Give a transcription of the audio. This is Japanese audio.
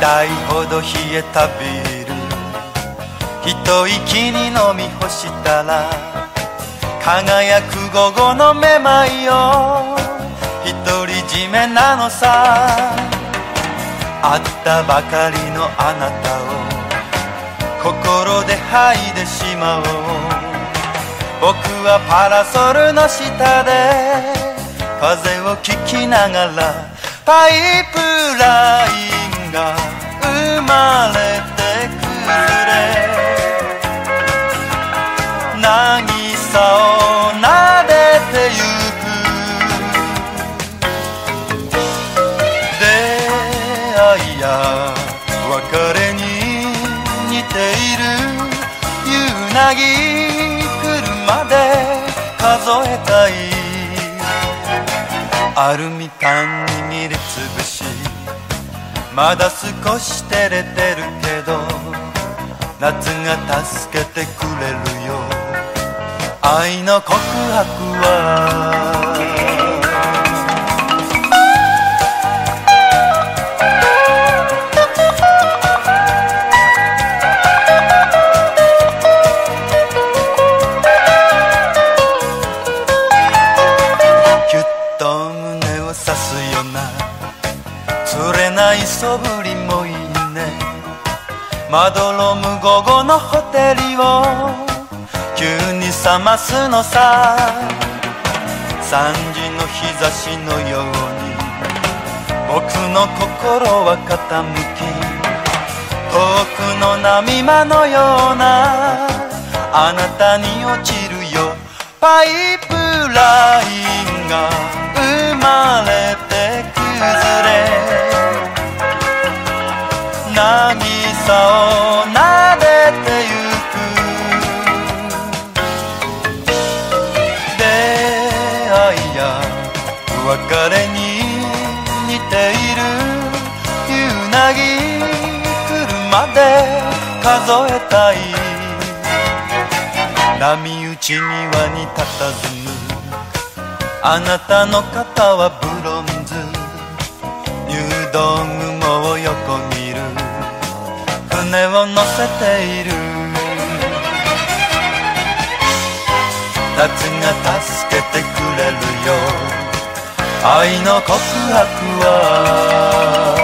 台ほど冷えたビール。一息に飲み干したら輝く午後のめまいよ独り占めなのさ。会ったばかりのあなたを心で吐いてしまおう。僕はパラソルの下で風を聞きながらパイプライン数えたいアルミ缶握りつぶし。まだ少し照れてるけど夏が助けてくれるよ。愛の告白はよな釣れないそぶりもいいね。まどろむ午後のホテルを急に覚ますのさ。3時の日差しのように僕の心は傾き遠くの波間のようなあなたに落ちるよ。パイプラインが生まれ渚を撫でてゆく出会いや別れに似ている夕なぎ来る。まで数えたい波打ち際に佇む。あなたの肩はブロンズ入道雲を横切胸を乗せている。夏が助けてくれるよ。愛の告白は。